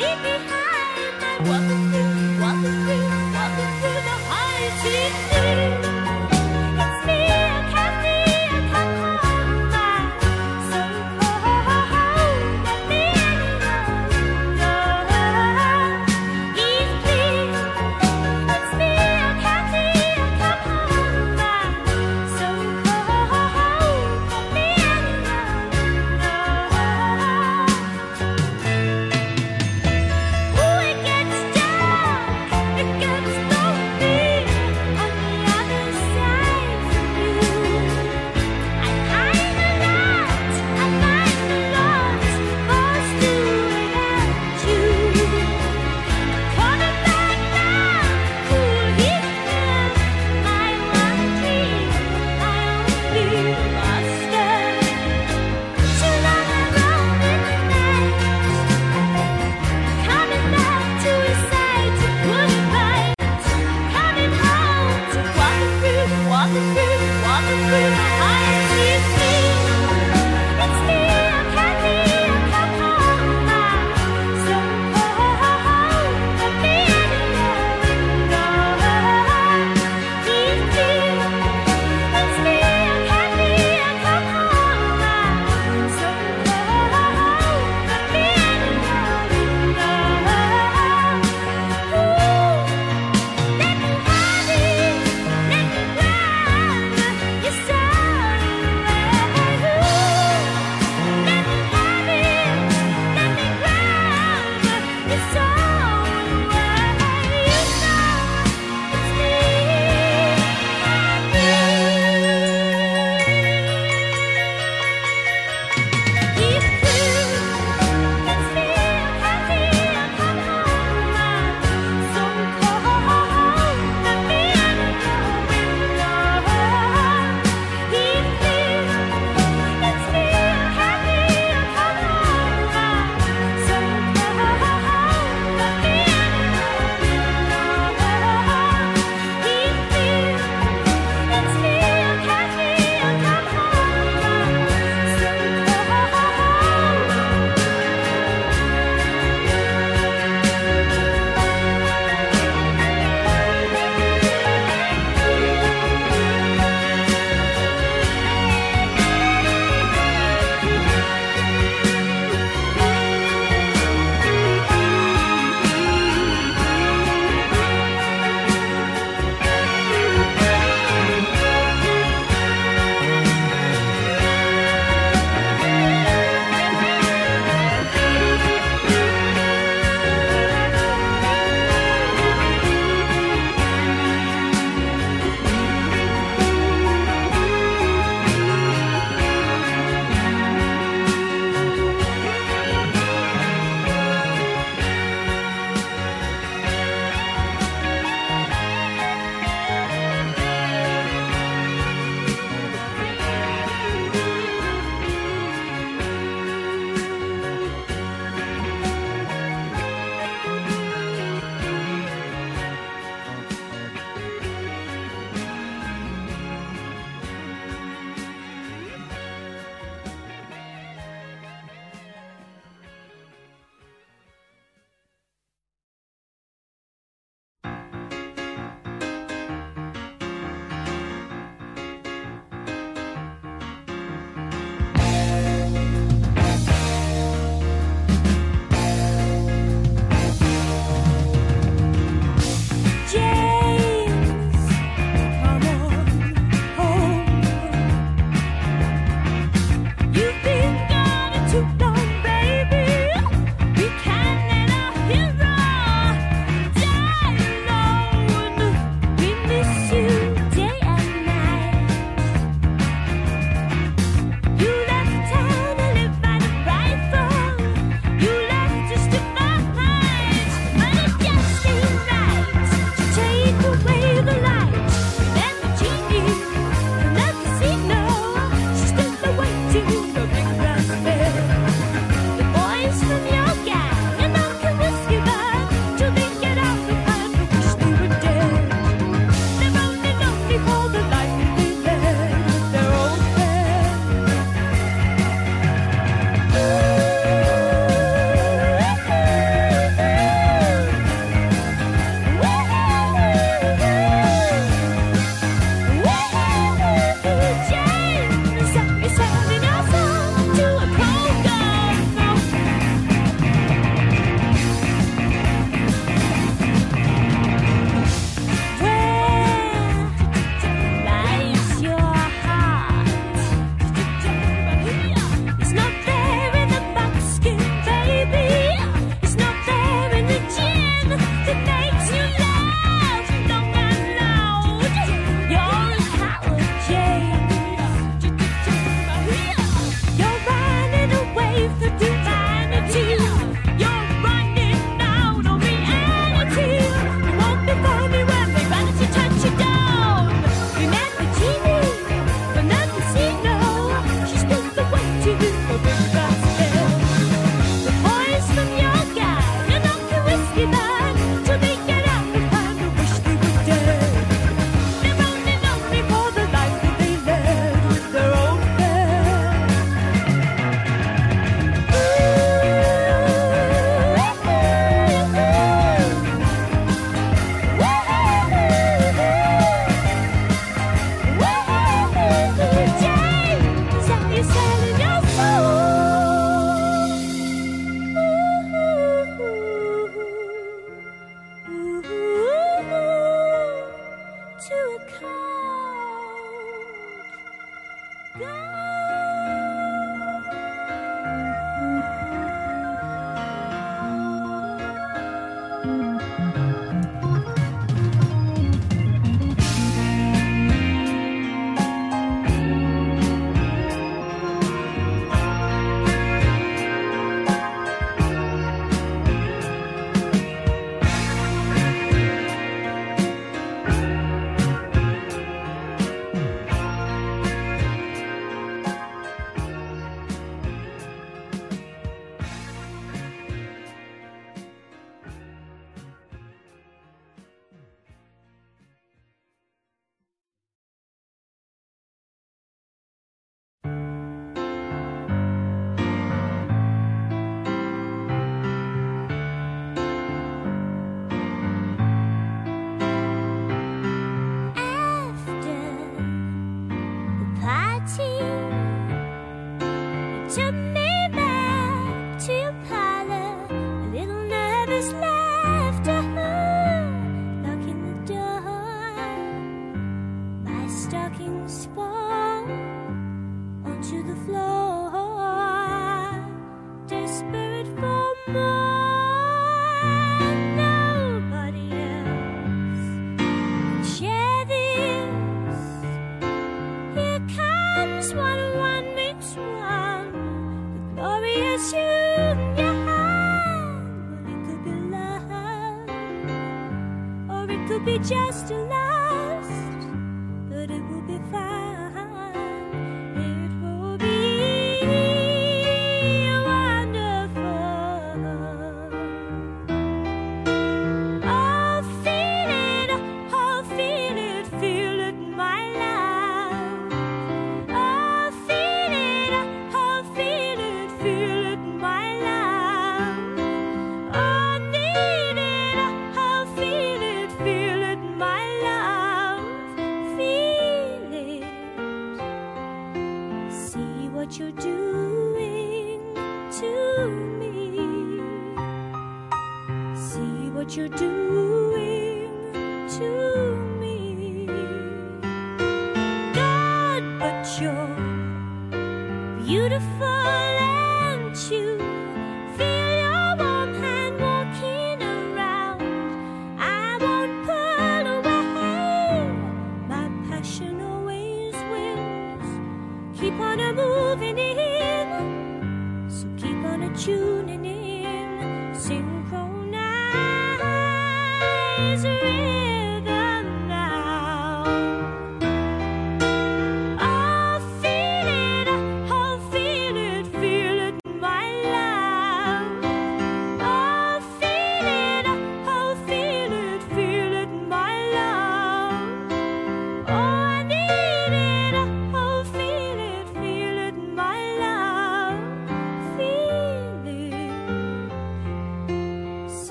fight. Leave behind my walking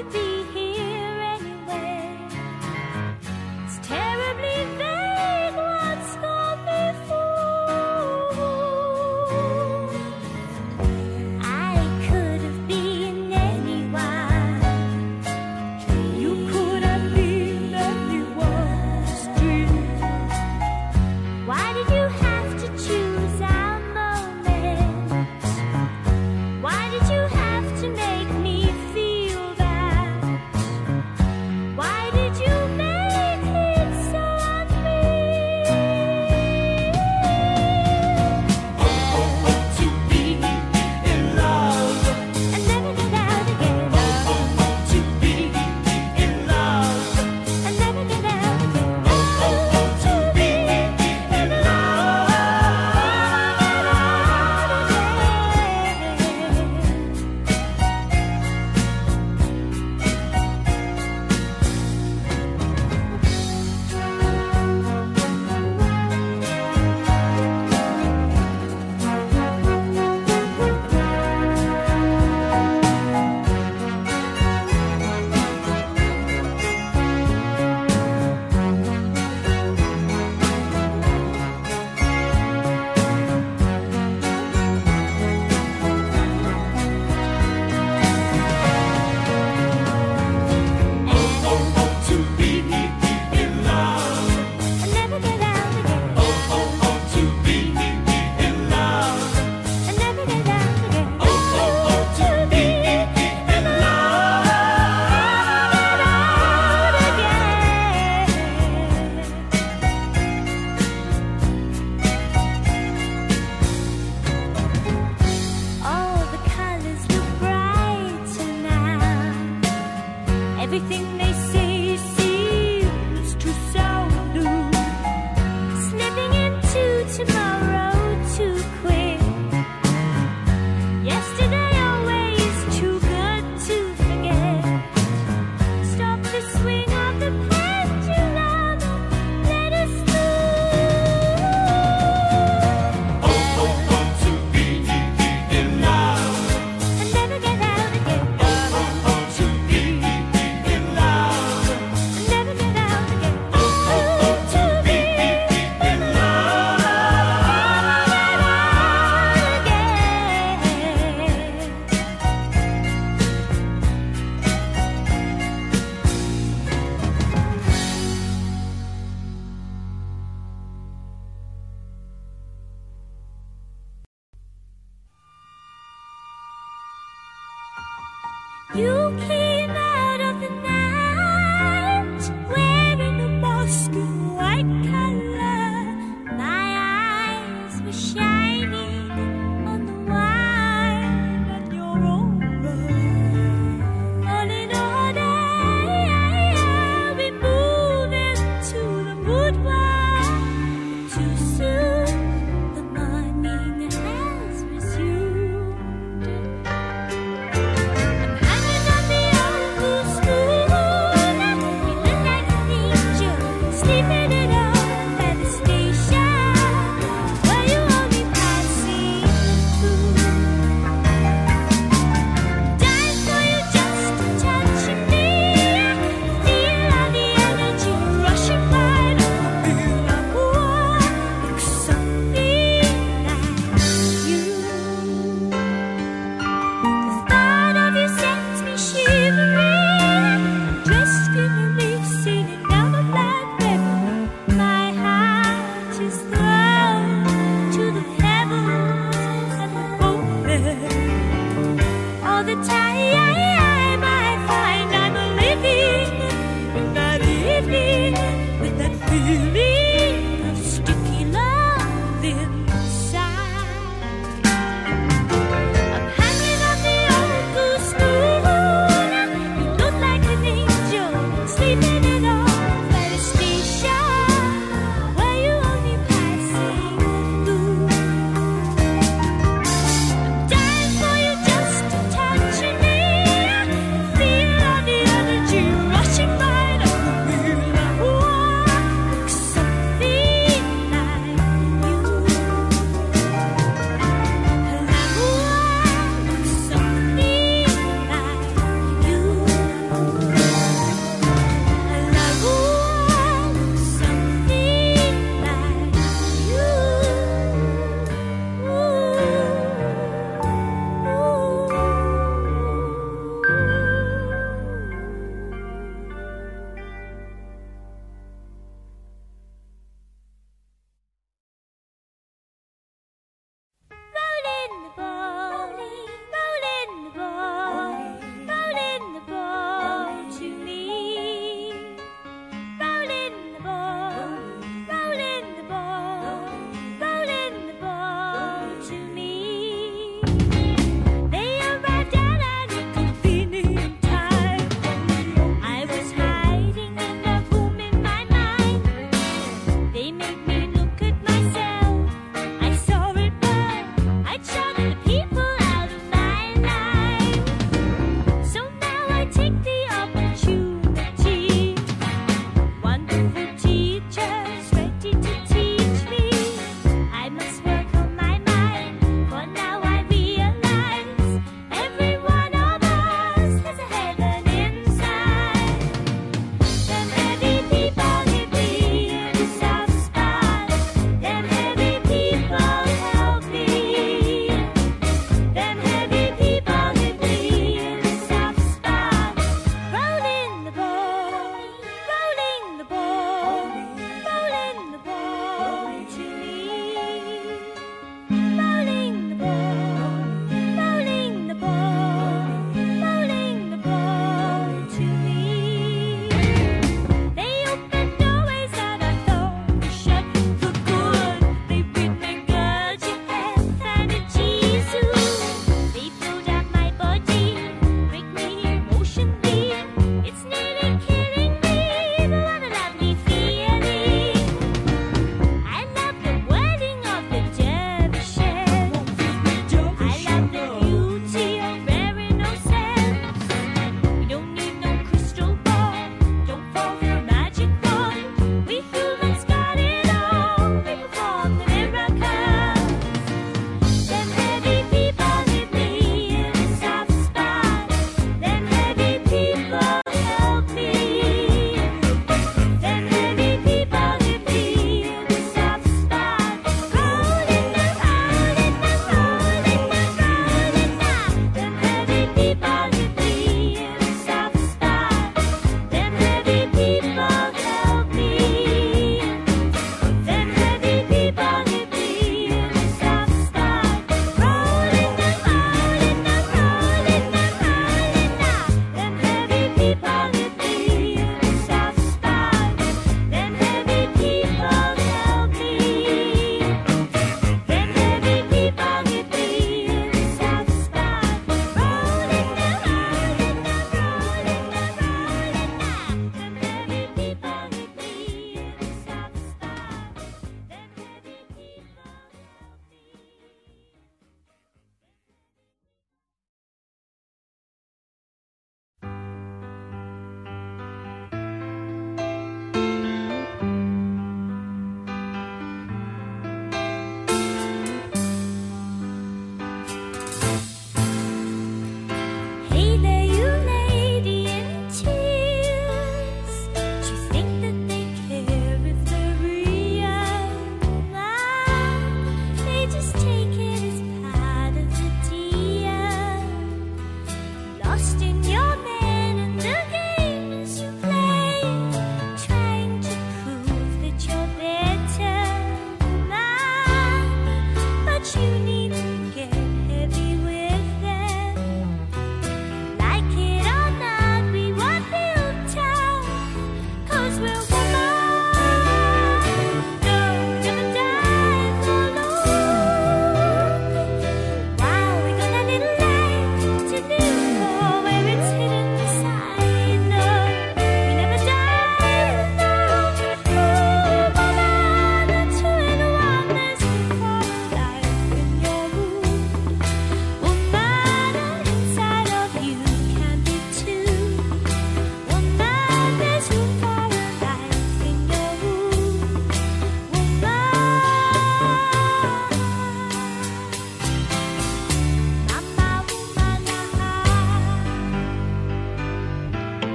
Oh,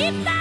一っ